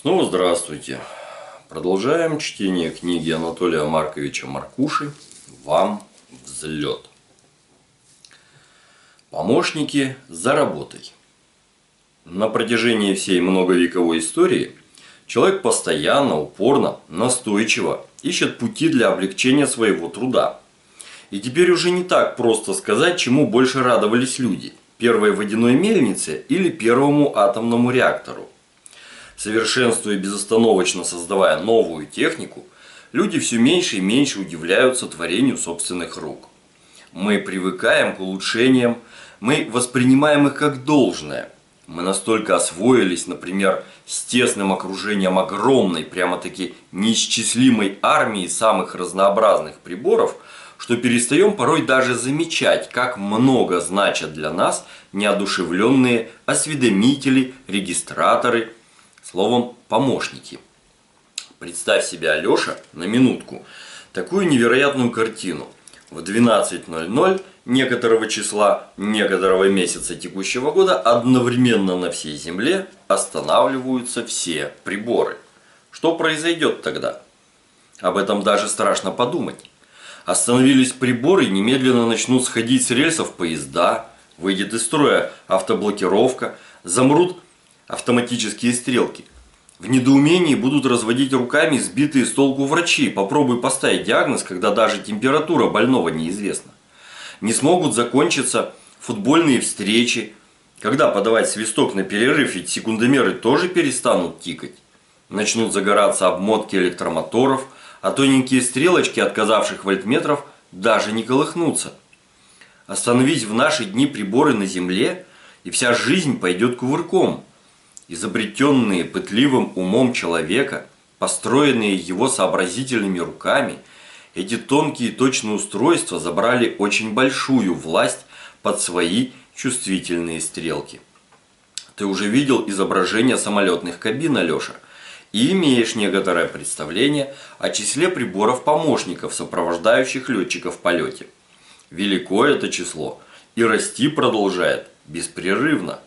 Снова здравствуйте. Продолжаем чтение книги Анатолия Марковича Маркуши «Вам взлет». Помощники за работой. На протяжении всей многовековой истории человек постоянно, упорно, настойчиво ищет пути для облегчения своего труда. И теперь уже не так просто сказать, чему больше радовались люди – первой водяной мельнице или первому атомному реактору. Совершенствуя безостановочно создавая новую технику, люди все меньше и меньше удивляются творению собственных рук. Мы привыкаем к улучшениям, мы воспринимаем их как должное. Мы настолько освоились, например, с тесным окружением огромной, прямо-таки неисчислимой армии самых разнообразных приборов – что перестаем порой даже замечать, как много значат для нас неодушевленные осведомители, регистраторы, словом, помощники. Представь себе, Алеша, на минутку, такую невероятную картину. В 12.00 некоторого числа, некоторого месяца текущего года одновременно на всей Земле останавливаются все приборы. Что произойдет тогда? Об этом даже страшно подумать. Остановились приборы, немедленно начнут сходить с рельсов поезда, выйдет из строя автоблокировка, замрут автоматические стрелки. В недоумении будут разводить руками сбитые с толку врачи. Попробуй поставить диагноз, когда даже температура больного неизвестна. Не смогут закончиться футбольные встречи. Когда подавать свисток на перерыв, ведь секундомеры тоже перестанут тикать. Начнут загораться обмотки электромоторов – а тоненькие стрелочки отказавших вольтметров даже не колыхнутся. Остановить в наши дни приборы на Земле, и вся жизнь пойдет кувырком. Изобретенные пытливым умом человека, построенные его сообразительными руками, эти тонкие точные устройства забрали очень большую власть под свои чувствительные стрелки. Ты уже видел изображение самолетных кабин, Алеша – и имеешь некоторое представление о числе приборов-помощников, сопровождающих летчиков в полете. Велико это число и расти продолжает беспрерывно.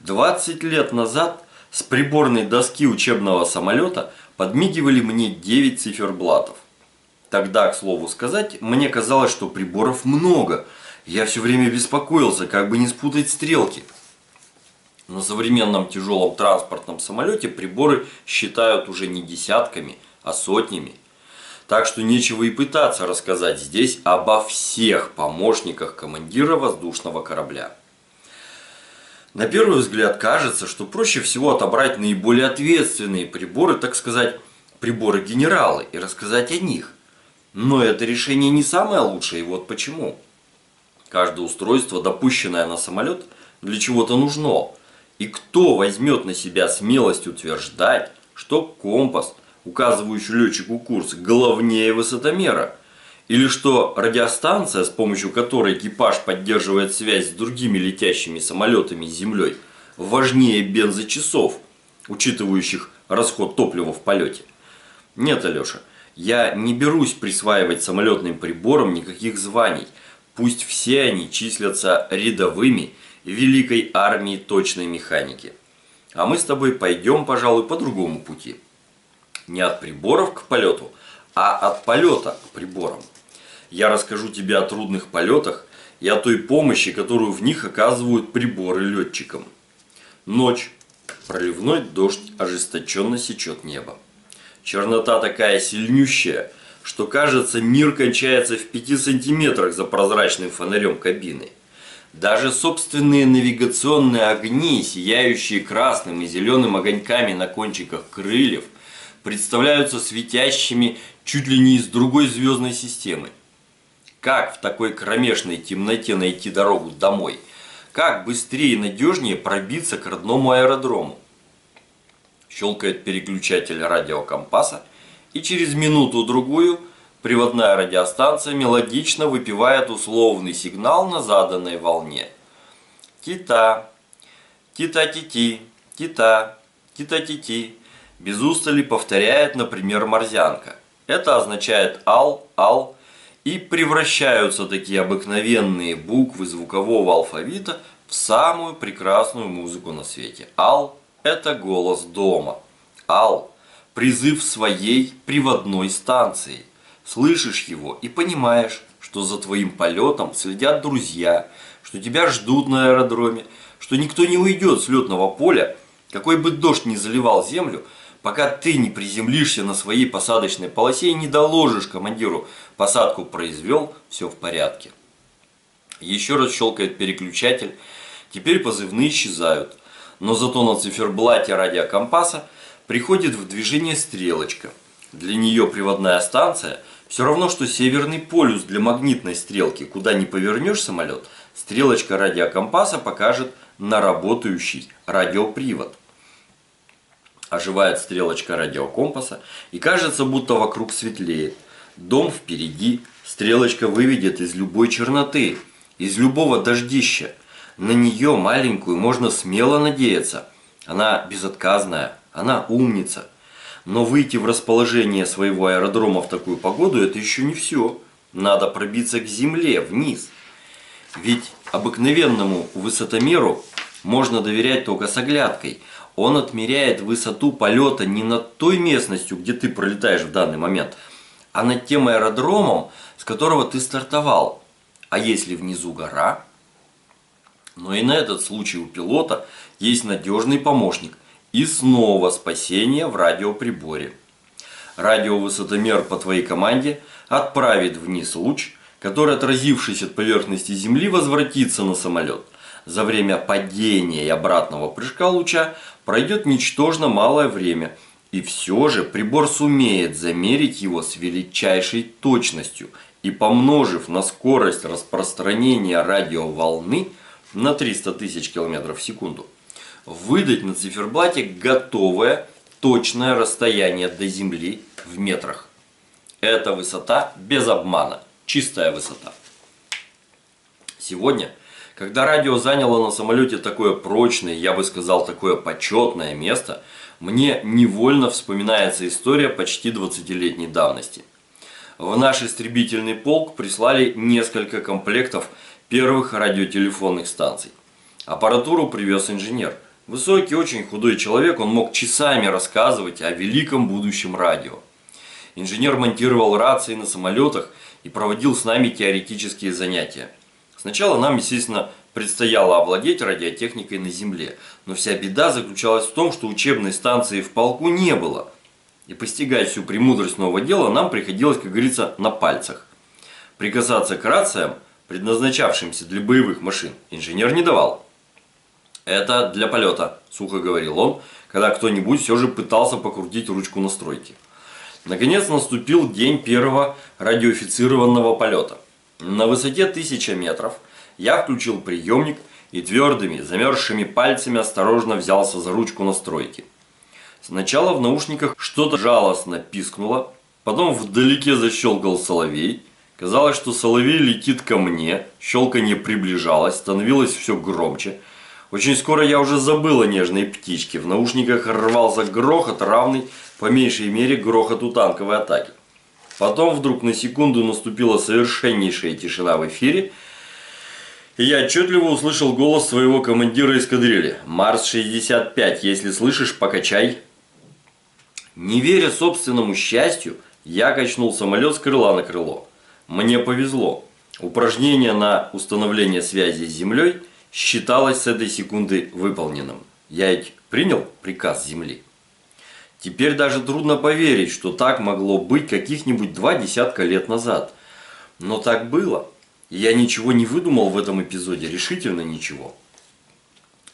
20 лет назад с приборной доски учебного самолета подмигивали мне 9 циферблатов. Тогда, к слову сказать, мне казалось, что приборов много. Я все время беспокоился, как бы не спутать стрелки – на современном тяжелом транспортном самолете приборы считают уже не десятками, а сотнями. Так что нечего и пытаться рассказать здесь обо всех помощниках командира воздушного корабля. На первый взгляд кажется, что проще всего отобрать наиболее ответственные приборы, так сказать, приборы-генералы, и рассказать о них. Но это решение не самое лучшее, и вот почему. Каждое устройство, допущенное на самолет, для чего-то нужно – и кто возьмет на себя смелость утверждать, что компас, указывающий летчику курс, главнее высотомера? Или что радиостанция, с помощью которой экипаж поддерживает связь с другими летящими самолетами с Землей, важнее бензочасов, учитывающих расход топлива в полете? Нет, Алеша, я не берусь присваивать самолетным приборам никаких званий. Пусть все они числятся рядовыми великой армии точной механики. А мы с тобой пойдем, пожалуй, по другому пути. Не от приборов к полету, а от полета к приборам. Я расскажу тебе о трудных полетах и о той помощи, которую в них оказывают приборы летчикам. Ночь. Проливной дождь ожесточенно сечет небо. Чернота такая сильнющая, что кажется мир кончается в пяти сантиметрах за прозрачным фонарем кабины. Даже собственные навигационные огни, сияющие красным и зеленым огоньками на кончиках крыльев, представляются светящими чуть ли не из другой звездной системы. Как в такой кромешной темноте найти дорогу домой? Как быстрее и надежнее пробиться к родному аэродрому? Щелкает переключатель радиокомпаса, и через минуту-другую – Приводная радиостанция мелодично выпивает условный сигнал на заданной волне. Тита, тита-тити, тита, тита-тити. Без устали повторяет, например, морзянка. Это означает ал, ал, и превращаются такие обыкновенные буквы звукового алфавита в самую прекрасную музыку на свете. Ал – это голос дома. Ал, призыв своей приводной станции. Слышишь его и понимаешь, что за твоим полетом следят друзья, что тебя ждут на аэродроме, что никто не уйдет с летного поля, какой бы дождь ни заливал землю, пока ты не приземлишься на своей посадочной полосе и не доложишь командиру, посадку произвел, все в порядке. Еще раз щелкает переключатель, теперь позывные исчезают, но зато на циферблате радиокомпаса приходит в движение стрелочка. Для нее приводная станция все равно, что северный полюс для магнитной стрелки. Куда не повернешь самолет, стрелочка радиокомпаса покажет на работающий радиопривод. Оживает стрелочка радиокомпаса и кажется, будто вокруг светлеет. Дом впереди, стрелочка выведет из любой черноты, из любого дождища. На нее маленькую можно смело надеяться. Она безотказная, она умница. Но выйти в расположение своего аэродрома в такую погоду – это еще не все. Надо пробиться к земле, вниз. Ведь обыкновенному высотомеру можно доверять только с оглядкой – он отмеряет высоту полета не над той местностью, где ты пролетаешь в данный момент, а над тем аэродромом, с которого ты стартовал. А если внизу гора? Но и на этот случай у пилота есть надежный помощник и снова спасение в радиоприборе. Радиовысотомер по твоей команде отправит вниз луч, который, отразившись от поверхности Земли, возвратится на самолет. За время падения и обратного прыжка луча пройдет ничтожно малое время, и все же прибор сумеет замерить его с величайшей точностью и помножив на скорость распространения радиоволны на 300 тысяч километров в секунду, выдать на циферблате готовое точное расстояние до Земли в метрах. Это высота без обмана, чистая высота. Сегодня когда радио заняло на самолете такое прочное, я бы сказал, такое почетное место, мне невольно вспоминается история почти 20-летней давности. В наш истребительный полк прислали несколько комплектов первых радиотелефонных станций. Аппаратуру привез инженер. Высокий, очень худой человек, он мог часами рассказывать о великом будущем радио. Инженер монтировал рации на самолетах и проводил с нами теоретические занятия. Сначала нам, естественно, предстояло овладеть радиотехникой на Земле, но вся беда заключалась в том, что учебной станции в полку не было. И постигать всю премудрость нового дела нам приходилось, как говорится, на пальцах. Прикасаться к рациям, предназначавшимся для боевых машин, инженер не давал. «Это для полета», – сухо говорил он, когда кто-нибудь все же пытался покрутить ручку настройки. Наконец наступил день первого радиофицированного полета – на высоте 1000 метров я включил приемник и твердыми, замерзшими пальцами осторожно взялся за ручку настройки. Сначала в наушниках что-то жалостно пискнуло, потом вдалеке защелкал соловей. Казалось, что соловей летит ко мне, щелканье приближалось, становилось все громче. Очень скоро я уже забыл о нежной птичке, в наушниках рвался грохот, равный по меньшей мере грохоту танковой атаки. Потом вдруг на секунду наступила совершеннейшая тишина в эфире, я отчетливо услышал голос своего командира эскадрильи. «Марс-65, если слышишь, покачай». Не веря собственному счастью, я качнул самолет с крыла на крыло. Мне повезло. Упражнение на установление связи с Землей считалось с этой секунды выполненным. Я ведь принял приказ Земли. Теперь даже трудно поверить, что так могло быть каких-нибудь два десятка лет назад. Но так было. Я ничего не выдумал в этом эпизоде, решительно ничего.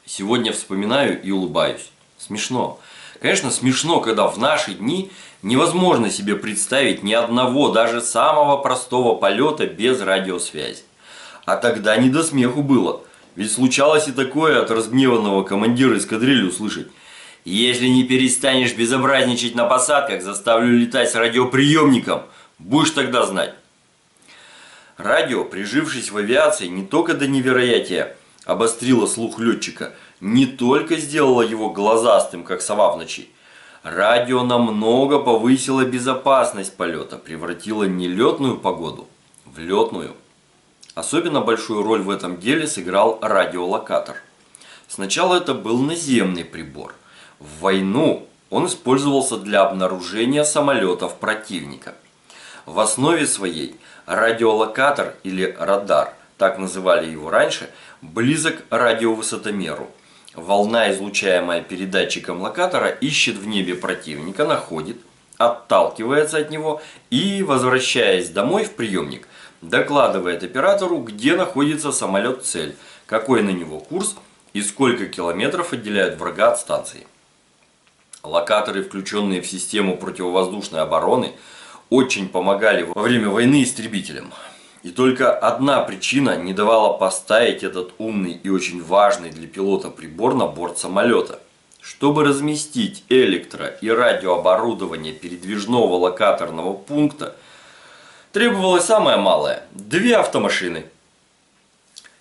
Сегодня вспоминаю и улыбаюсь. Смешно. Конечно, смешно, когда в наши дни невозможно себе представить ни одного, даже самого простого полета без радиосвязи. А тогда не до смеху было. Ведь случалось и такое от разгневанного командира эскадрильи услышать – если не перестанешь безобразничать на посадках, заставлю летать с радиоприемником. Будешь тогда знать. Радио, прижившись в авиации, не только до невероятия обострило слух летчика, не только сделало его глазастым, как сова в ночи. Радио намного повысило безопасность полета, превратило нелетную погоду в летную. Особенно большую роль в этом деле сыграл радиолокатор. Сначала это был наземный прибор – в войну он использовался для обнаружения самолетов противника. В основе своей радиолокатор или радар, так называли его раньше, близок радиовысотомеру. Волна, излучаемая передатчиком локатора, ищет в небе противника, находит, отталкивается от него и, возвращаясь домой в приемник, докладывает оператору, где находится самолет-цель, какой на него курс и сколько километров отделяют врага от станции. Локаторы, включенные в систему противовоздушной обороны, очень помогали во время войны истребителям. И только одна причина не давала поставить этот умный и очень важный для пилота прибор на борт самолета. Чтобы разместить электро- и радиооборудование передвижного локаторного пункта, требовалось самое малое – две автомашины.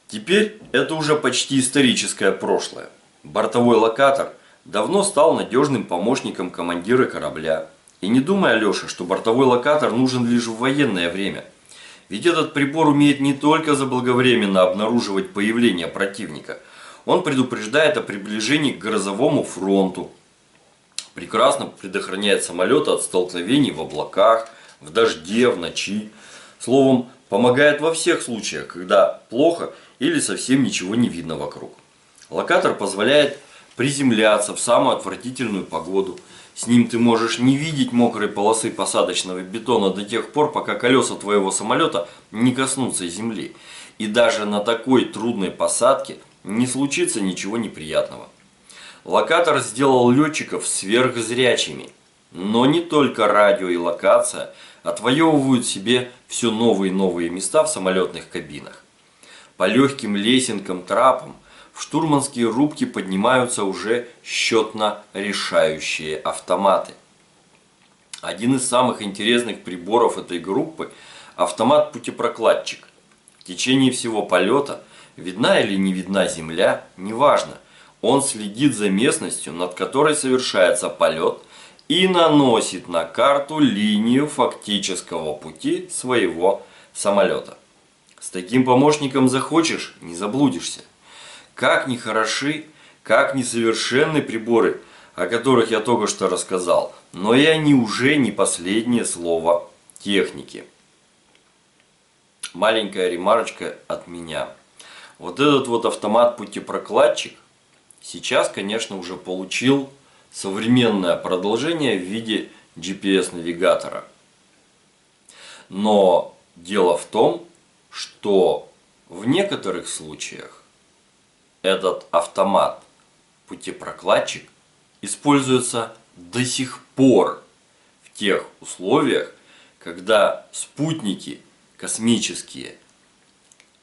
Теперь это уже почти историческое прошлое. Бортовой локатор давно стал надежным помощником командира корабля. И не думай, Алеша, что бортовой локатор нужен лишь в военное время. Ведь этот прибор умеет не только заблаговременно обнаруживать появление противника – он предупреждает о приближении к грозовому фронту. Прекрасно предохраняет самолеты от столкновений в облаках, в дожде, в ночи. Словом, помогает во всех случаях, когда плохо или совсем ничего не видно вокруг. Локатор позволяет приземляться в самую отвратительную погоду. С ним ты можешь не видеть мокрой полосы посадочного бетона до тех пор, пока колеса твоего самолета не коснутся земли. И даже на такой трудной посадке не случится ничего неприятного. Локатор сделал летчиков сверхзрячими. Но не только радио и локация отвоевывают себе все новые и новые места в самолетных кабинах. По легким лесенкам, трапам штурманские рубки поднимаются уже счетно решающие автоматы. Один из самых интересных приборов этой группы – автомат-путепрокладчик. В течение всего полета – Видна или не видна земля, неважно. Он следит за местностью, над которой совершается полет, и наносит на карту линию фактического пути своего самолета. С таким помощником захочешь, не заблудишься. Как ни хороши, как несовершенны приборы, о которых я только что рассказал, но и они уже не последнее слово техники. Маленькая ремарочка от меня – вот этот вот автомат-путепрокладчик сейчас, конечно, уже получил современное продолжение в виде GPS-навигатора. Но дело в том, что в некоторых случаях этот автомат путепрокладчик используется до сих пор в тех условиях, когда спутники космические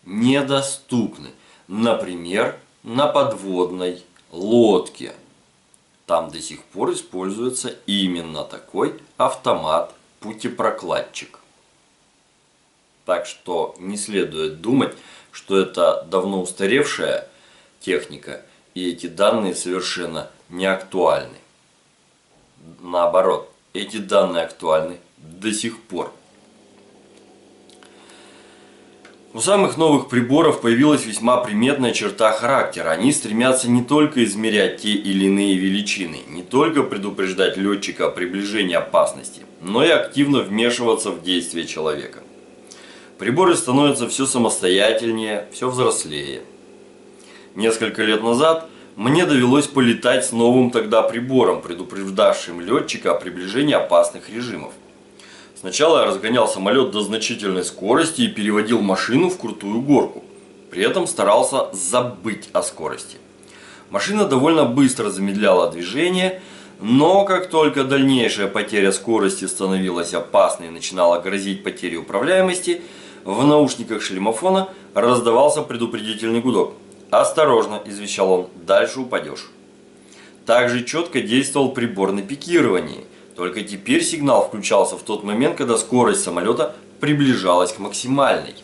недоступны. Например, на подводной лодке. Там до сих пор используется именно такой автомат-путепрокладчик. Так что не следует думать, что это давно устаревшая техника, и эти данные совершенно не актуальны. Наоборот, эти данные актуальны до сих пор. У самых новых приборов появилась весьма приметная черта характера. Они стремятся не только измерять те или иные величины, не только предупреждать летчика о приближении опасности, но и активно вмешиваться в действия человека. Приборы становятся все самостоятельнее, все взрослее. Несколько лет назад мне довелось полетать с новым тогда прибором, предупреждавшим летчика о приближении опасных режимов. Сначала я разгонял самолет до значительной скорости и переводил машину в крутую горку. При этом старался забыть о скорости. Машина довольно быстро замедляла движение, но как только дальнейшая потеря скорости становилась опасной и начинала грозить потерей управляемости, в наушниках шлемофона раздавался предупредительный гудок. «Осторожно», – извещал он, – «дальше упадешь». Также четко действовал прибор на пикировании. Только теперь сигнал включался в тот момент, когда скорость самолета приближалась к максимальной.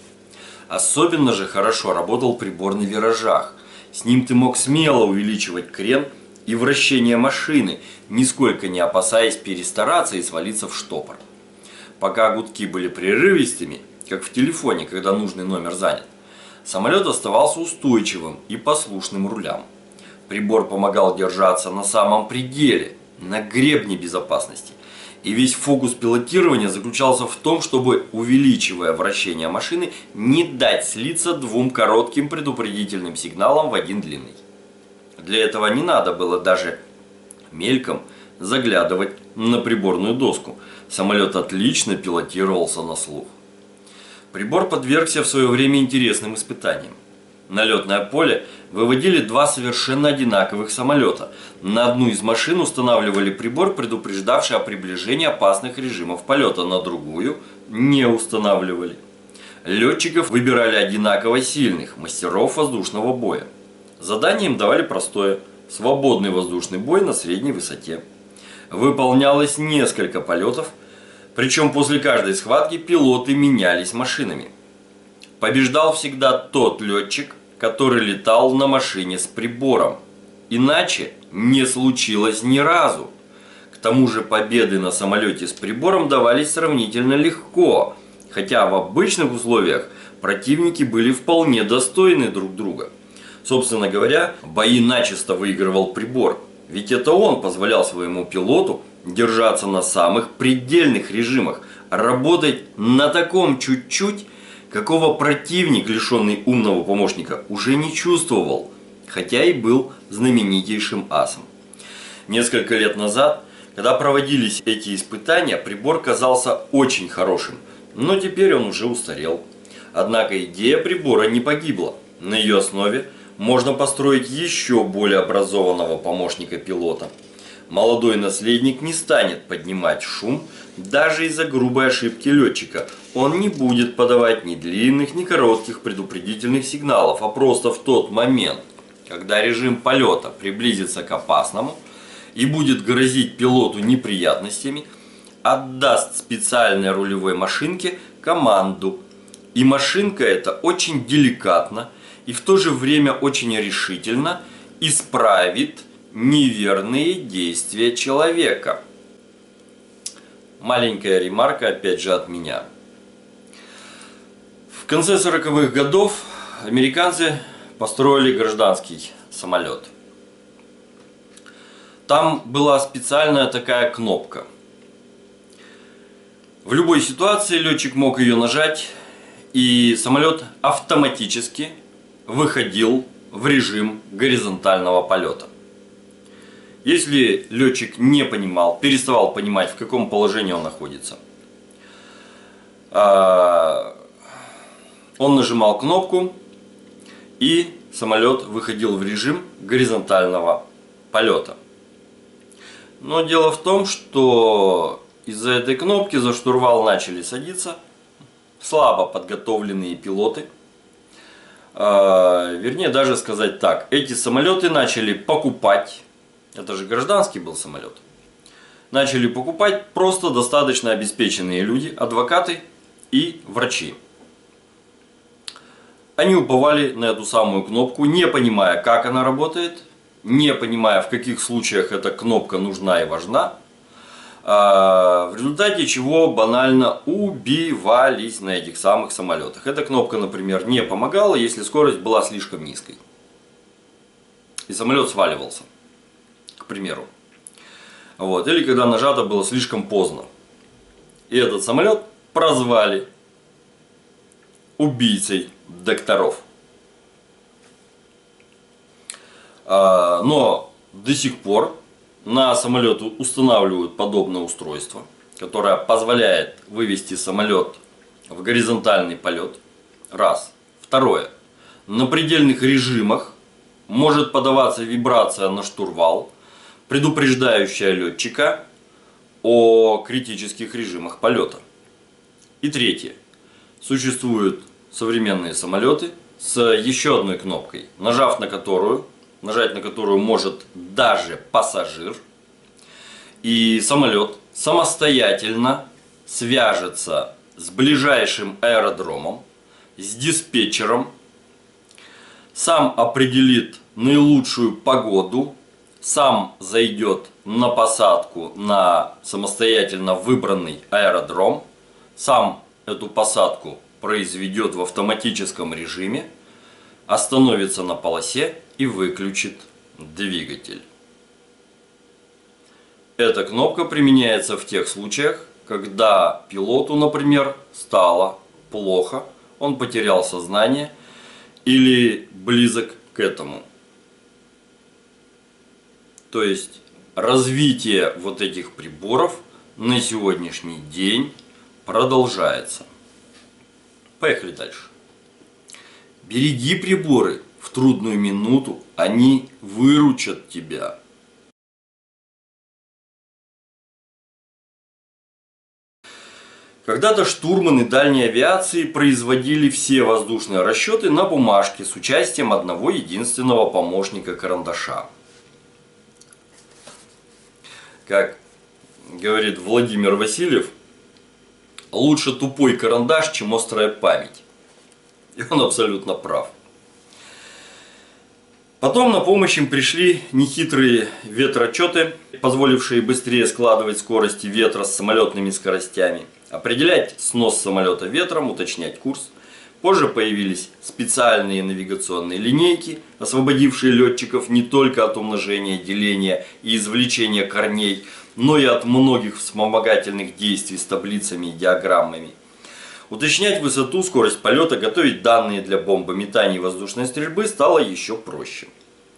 Особенно же хорошо работал прибор на виражах. С ним ты мог смело увеличивать крен и вращение машины, нисколько не опасаясь перестараться и свалиться в штопор. Пока гудки были прерывистыми, как в телефоне, когда нужный номер занят, самолет оставался устойчивым и послушным рулям. Прибор помогал держаться на самом пределе, на гребне безопасности. И весь фокус пилотирования заключался в том, чтобы, увеличивая вращение машины, не дать слиться двум коротким предупредительным сигналам в один длинный. Для этого не надо было даже мельком заглядывать на приборную доску. Самолет отлично пилотировался на слух. Прибор подвергся в свое время интересным испытаниям. На летное поле выводили два совершенно одинаковых самолета. На одну из машин устанавливали прибор, предупреждавший о приближении опасных режимов полета, на другую не устанавливали. Летчиков выбирали одинаково сильных, мастеров воздушного боя. Задание им давали простое – свободный воздушный бой на средней высоте. Выполнялось несколько полетов, причем после каждой схватки пилоты менялись машинами. Побеждал всегда тот летчик, который летал на машине с прибором. Иначе не случилось ни разу. К тому же победы на самолете с прибором давались сравнительно легко, хотя в обычных условиях противники были вполне достойны друг друга. Собственно говоря, бои начисто выигрывал прибор, ведь это он позволял своему пилоту держаться на самых предельных режимах, работать на таком чуть-чуть, какого противник, лишенный умного помощника, уже не чувствовал, хотя и был знаменитейшим асом. Несколько лет назад, когда проводились эти испытания, прибор казался очень хорошим, но теперь он уже устарел. Однако идея прибора не погибла. На ее основе можно построить еще более образованного помощника пилота. Молодой наследник не станет поднимать шум даже из-за грубой ошибки летчика. Он не будет подавать ни длинных, ни коротких предупредительных сигналов, а просто в тот момент, когда режим полета приблизится к опасному и будет грозить пилоту неприятностями, отдаст специальной рулевой машинке команду. И машинка эта очень деликатно и в то же время очень решительно исправит неверные действия человека. Маленькая ремарка опять же от меня. В конце 40-х годов американцы построили гражданский самолет. Там была специальная такая кнопка. В любой ситуации летчик мог ее нажать, и самолет автоматически выходил в режим горизонтального полета. Если летчик не понимал, переставал понимать, в каком положении он находится, а, он нажимал кнопку, и самолет выходил в режим горизонтального полета. Но дело в том, что из-за этой кнопки за штурвал начали садиться слабо подготовленные пилоты. А, вернее, даже сказать так, эти самолеты начали покупать, это же гражданский был самолет, начали покупать просто достаточно обеспеченные люди, адвокаты и врачи. Они уповали на эту самую кнопку, не понимая, как она работает, не понимая, в каких случаях эта кнопка нужна и важна, а, в результате чего банально убивались на этих самых самолетах. Эта кнопка, например, не помогала, если скорость была слишком низкой. И самолет сваливался, примеру. Вот. Или когда нажато было слишком поздно. И этот самолет прозвали убийцей докторов. А, но до сих пор на самолет устанавливают подобное устройство, которое позволяет вывести самолет в горизонтальный полет. Раз. Второе. На предельных режимах может подаваться вибрация на штурвал, предупреждающая летчика о критических режимах полета. И третье. Существуют современные самолеты с еще одной кнопкой, нажав на которую, нажать на которую может даже пассажир, и самолет самостоятельно свяжется с ближайшим аэродромом, с диспетчером, сам определит наилучшую погоду, сам зайдет на посадку на самостоятельно выбранный аэродром, сам эту посадку произведет в автоматическом режиме, остановится на полосе и выключит двигатель. Эта кнопка применяется в тех случаях, когда пилоту, например, стало плохо, он потерял сознание или близок к этому. То есть развитие вот этих приборов на сегодняшний день продолжается. Поехали дальше. Береги приборы в трудную минуту, они выручат тебя. Когда-то штурманы дальней авиации производили все воздушные расчеты на бумажке с участием одного единственного помощника карандаша. Как говорит Владимир Васильев, лучше тупой карандаш, чем острая память. И он абсолютно прав. Потом на помощь им пришли нехитрые ветрочеты, позволившие быстрее складывать скорости ветра с самолетными скоростями – определять снос самолета ветром, уточнять курс. Позже появились специальные навигационные линейки, освободившие летчиков не только от умножения, деления и извлечения корней, но и от многих вспомогательных действий с таблицами и диаграммами. Уточнять высоту, скорость полета, готовить данные для бомбометания и воздушной стрельбы стало еще проще.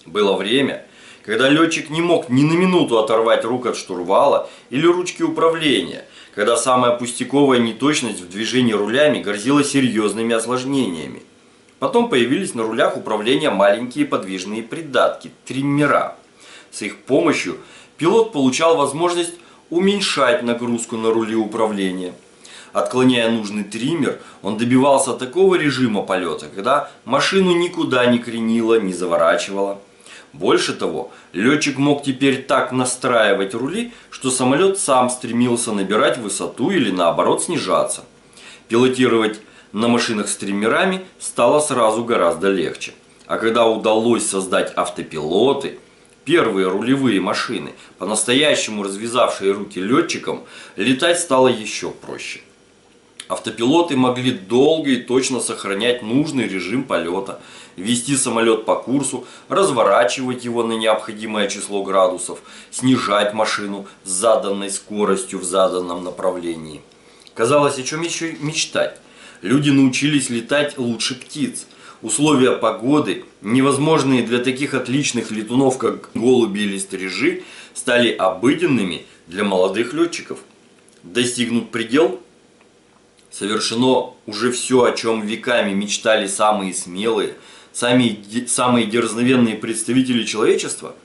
Было время, когда летчик не мог ни на минуту оторвать рук от штурвала или ручки управления – когда самая пустяковая неточность в движении рулями грозила серьезными осложнениями. Потом появились на рулях управления маленькие подвижные придатки – триммера. С их помощью пилот получал возможность уменьшать нагрузку на рули управления. Отклоняя нужный триммер, он добивался такого режима полета, когда машину никуда не кренило, не заворачивало. Больше того, летчик мог теперь так настраивать рули, что самолет сам стремился набирать высоту или наоборот снижаться. Пилотировать на машинах с триммерами стало сразу гораздо легче. А когда удалось создать автопилоты, первые рулевые машины, по-настоящему развязавшие руки летчикам, летать стало еще проще. Автопилоты могли долго и точно сохранять нужный режим полета, вести самолет по курсу, разворачивать его на необходимое число градусов, снижать машину с заданной скоростью в заданном направлении. Казалось, о чем еще мечтать? Люди научились летать лучше птиц. Условия погоды, невозможные для таких отличных летунов, как голуби или стрижи, стали обыденными для молодых летчиков. Достигнут предел – Совершено уже все, о чем веками мечтали самые смелые, самые, самые дерзновенные представители человечества.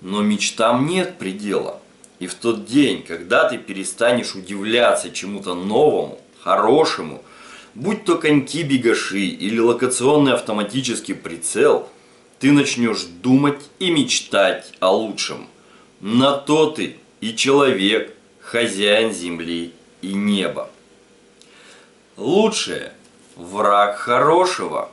Но мечтам нет предела. И в тот день, когда ты перестанешь удивляться чему-то новому, хорошему, будь то коньки-бегаши или локационный автоматический прицел, ты начнешь думать и мечтать о лучшем. На то ты и человек, хозяин земли и неба. Лучшее – враг хорошего.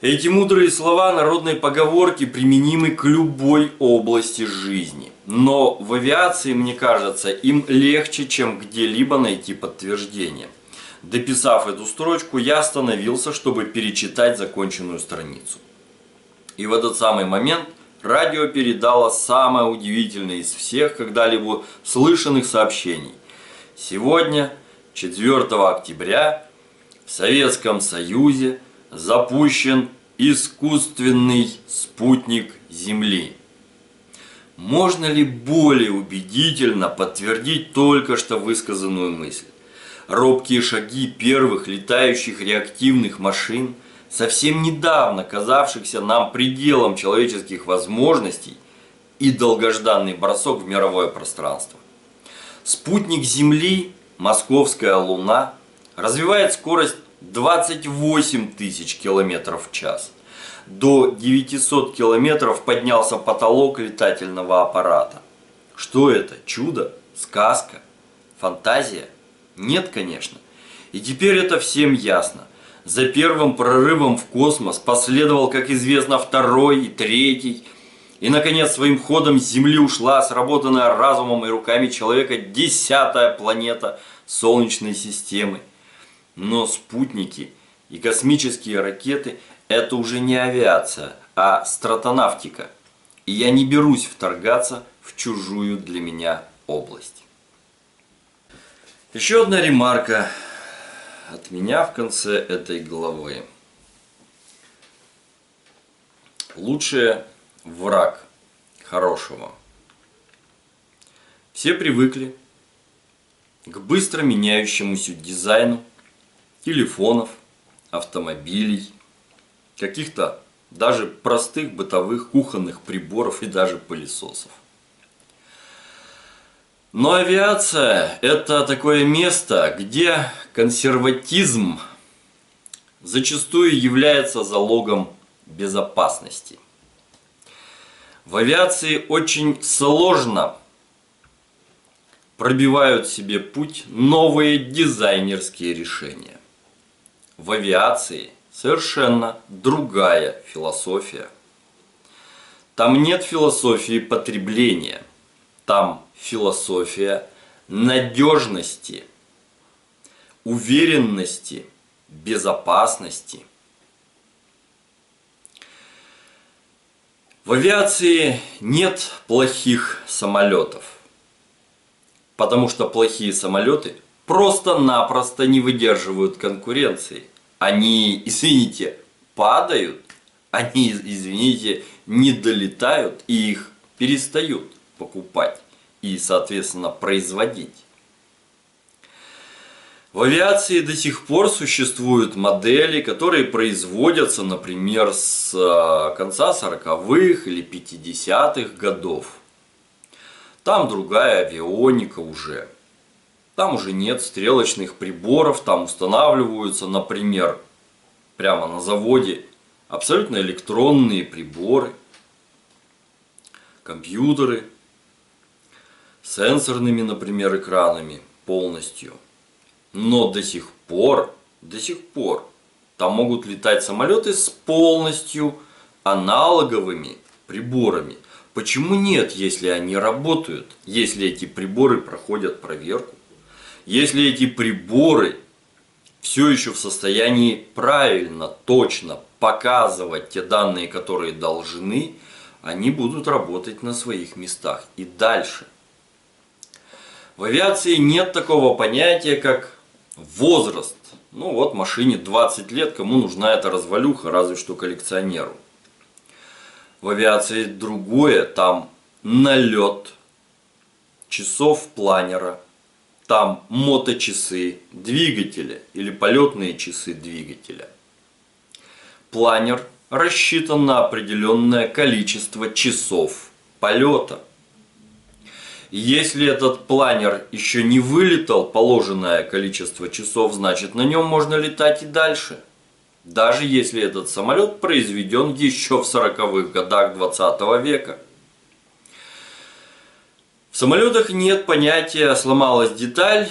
Эти мудрые слова народной поговорки применимы к любой области жизни. Но в авиации, мне кажется, им легче, чем где-либо найти подтверждение. Дописав эту строчку, я остановился, чтобы перечитать законченную страницу. И в этот самый момент радио передало самое удивительное из всех когда-либо слышанных сообщений. Сегодня, 4 октября, в Советском Союзе запущен искусственный спутник Земли. Можно ли более убедительно подтвердить только что высказанную мысль? Робкие шаги первых летающих реактивных машин, совсем недавно казавшихся нам пределом человеческих возможностей, и долгожданный бросок в мировое пространство. Спутник Земли, московская Луна, развивает скорость 28 тысяч километров в час. До 900 километров поднялся потолок летательного аппарата. Что это? Чудо? Сказка? Фантазия? Нет, конечно. И теперь это всем ясно. За первым прорывом в космос последовал, как известно, второй и третий, и, наконец, своим ходом с Земли ушла сработанная разумом и руками человека десятая планета Солнечной системы. Но спутники и космические ракеты – это уже не авиация, а стратонавтика. И я не берусь вторгаться в чужую для меня область. Еще одна ремарка от меня в конце этой главы. Лучший враг хорошего. Все привыкли к быстро меняющемуся дизайну телефонов, автомобилей, каких-то даже простых бытовых кухонных приборов и даже пылесосов. Но авиация – это такое место, где консерватизм зачастую является залогом безопасности. В авиации очень сложно пробивают себе путь новые дизайнерские решения. В авиации совершенно другая философия. Там нет философии потребления, там философия надежности, уверенности, безопасности. В авиации нет плохих самолетов потому что плохие самолеты просто-напросто не выдерживают конкуренции. Они, извините, падают, они, извините, не долетают и их перестают покупать и, соответственно, производить. В авиации до сих пор существуют модели, которые производятся, например, с э, конца 40-х или 50-х годов. Там другая авионика уже. Там уже нет стрелочных приборов, там устанавливаются, например, прямо на заводе абсолютно электронные приборы, компьютеры, сенсорными, например, экранами полностью. Но до сих пор, до сих пор, там могут летать самолеты с полностью аналоговыми приборами. Почему нет, если они работают, если эти приборы проходят проверку? Если эти приборы все еще в состоянии правильно, точно показывать те данные, которые должны, они будут работать на своих местах и дальше. В авиации нет такого понятия, как возраст. Ну вот машине 20 лет, кому нужна эта развалюха, разве что коллекционеру. В авиации другое, там налет часов планера, там моточасы двигателя или полетные часы двигателя. Планер рассчитан на определенное количество часов полета. Если этот планер еще не вылетал положенное количество часов, значит на нем можно летать и дальше – даже если этот самолет произведен еще в 40-х годах 20 -го века. В самолетах нет понятия «сломалась деталь,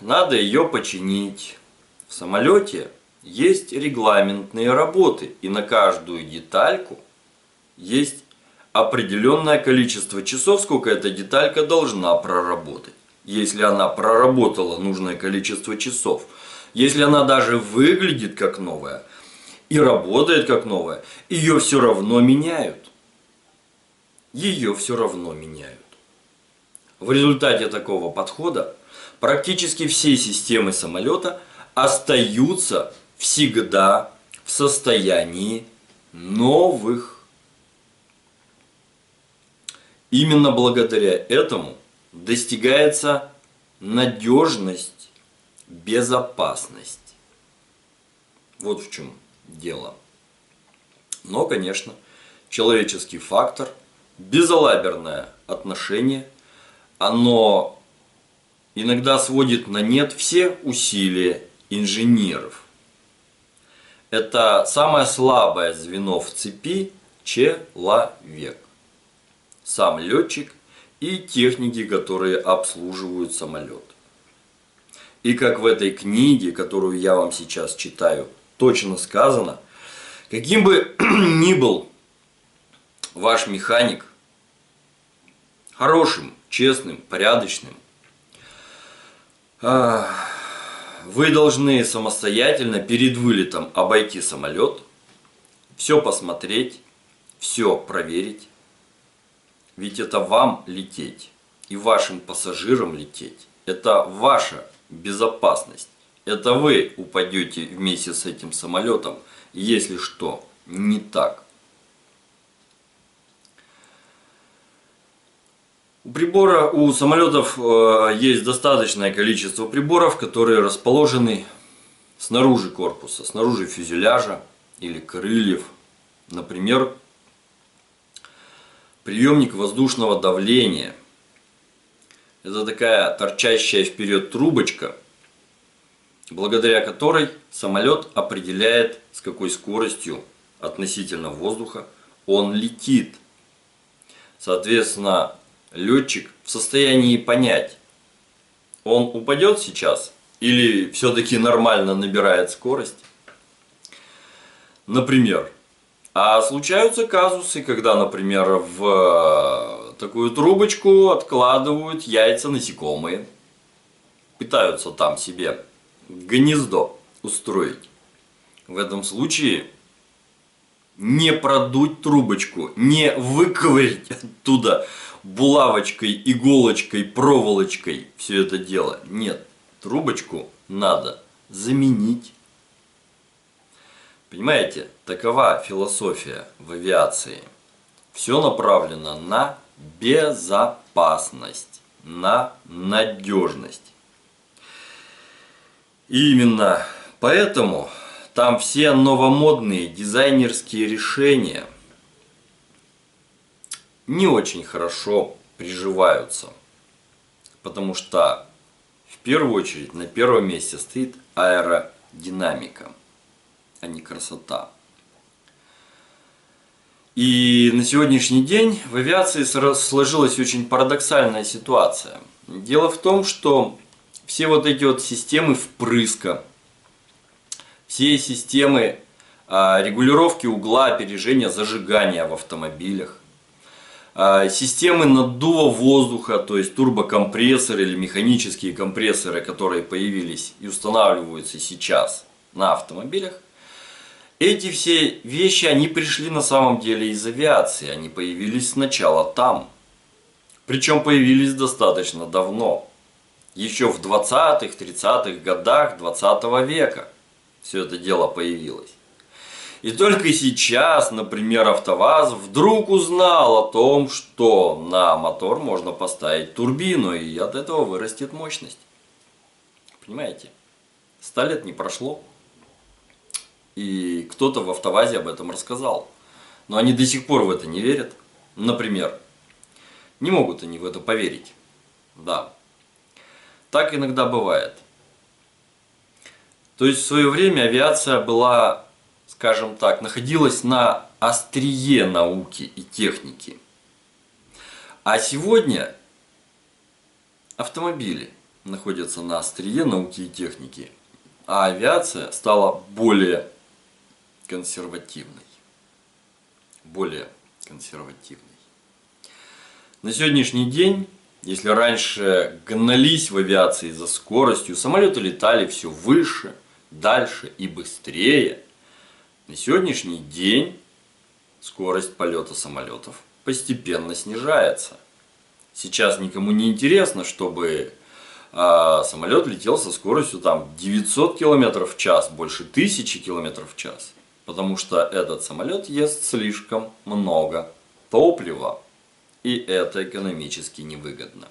надо ее починить». В самолете есть регламентные работы, и на каждую детальку есть определенное количество часов, сколько эта деталька должна проработать. Если она проработала нужное количество часов, если она даже выглядит как новая, и работает как новая, ее все равно меняют. Ее все равно меняют. В результате такого подхода практически все системы самолета остаются всегда в состоянии новых. Именно благодаря этому достигается надежность, безопасность. Вот в чем дело. Но, конечно, человеческий фактор, безалаберное отношение, оно иногда сводит на нет все усилия инженеров. Это самое слабое звено в цепи человек. Сам летчик и техники, которые обслуживают самолет. И как в этой книге, которую я вам сейчас читаю, точно сказано. Каким бы ни был ваш механик, хорошим, честным, порядочным, а, вы должны самостоятельно перед вылетом обойти самолет, все посмотреть, все проверить, Ведь это вам лететь и вашим пассажирам лететь. Это ваша безопасность. Это вы упадете вместе с этим самолетом, если что, не так. У прибора, у самолетов э, есть достаточное количество приборов, которые расположены снаружи корпуса, снаружи фюзеляжа или крыльев. Например, приемник воздушного давления. Это такая торчащая вперед трубочка, благодаря которой самолет определяет, с какой скоростью относительно воздуха он летит. Соответственно, летчик в состоянии понять, он упадет сейчас или все-таки нормально набирает скорость. Например, а случаются казусы, когда, например, в такую трубочку откладывают яйца насекомые, пытаются там себе гнездо устроить. В этом случае не продуть трубочку, не выковырить оттуда булавочкой, иголочкой, проволочкой все это дело. Нет, трубочку надо заменить. Понимаете, такова философия в авиации. Все направлено на безопасность, на надежность. И именно поэтому там все новомодные дизайнерские решения не очень хорошо приживаются. Потому что в первую очередь на первом месте стоит аэродинамика, а не красота. И на сегодняшний день в авиации сложилась очень парадоксальная ситуация. Дело в том, что все вот эти вот системы впрыска, все системы а, регулировки угла опережения зажигания в автомобилях, а, системы наддува воздуха, то есть турбокомпрессоры или механические компрессоры, которые появились и устанавливаются сейчас на автомобилях, эти все вещи, они пришли на самом деле из авиации, они появились сначала там. Причем появились достаточно давно, еще в 20-х, 30-х годах 20 -го века все это дело появилось. И только сейчас, например, АвтоВАЗ вдруг узнал о том, что на мотор можно поставить турбину, и от этого вырастет мощность. Понимаете? Ста лет не прошло, и кто-то в АвтоВАЗе об этом рассказал. Но они до сих пор в это не верят. Например, не могут они в это поверить. Да. Так иногда бывает. То есть в свое время авиация была скажем так, находилась на острие науки и техники. А сегодня автомобили находятся на острие науки и техники, а авиация стала более консервативной. Более консервативной. На сегодняшний день, если раньше гнались в авиации за скоростью, самолеты летали все выше, дальше и быстрее – на сегодняшний день скорость полета самолетов постепенно снижается. Сейчас никому не интересно, чтобы а, самолет летел со скоростью там 900 км в час, больше 1000 км в час. Потому что этот самолет ест слишком много топлива. И это экономически невыгодно.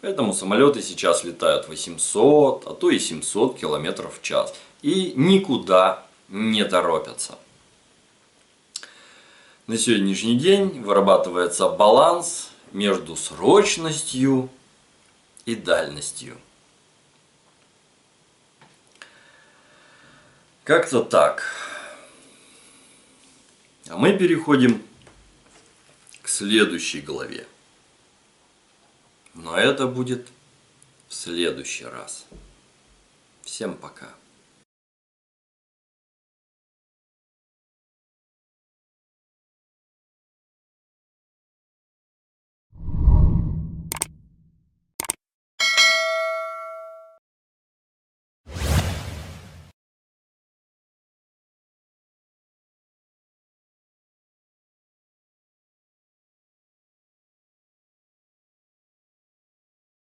Поэтому самолеты сейчас летают 800, а то и 700 км в час. И никуда не торопятся. На сегодняшний день вырабатывается баланс между срочностью и дальностью. Как-то так. А мы переходим к следующей главе. Но это будет в следующий раз. Всем пока.